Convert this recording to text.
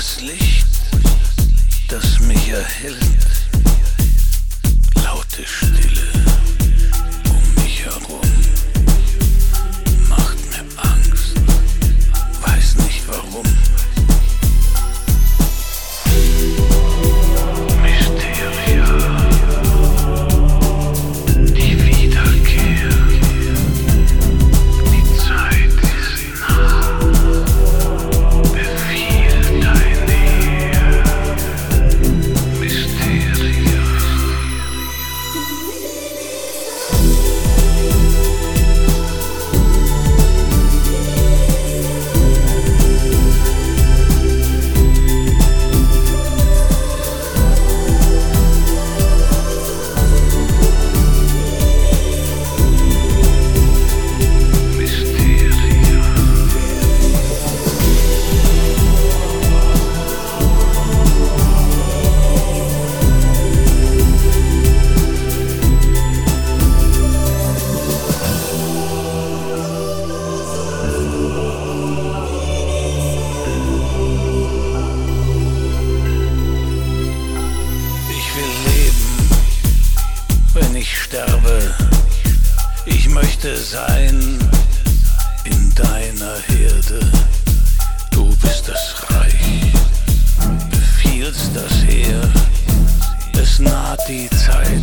das Licht, das mich erhält? Warum. Ich sterbe. Ich möchte sein in deiner Herde. Du bist das Reich, befiehlst das Heer. Es naht die Zeit.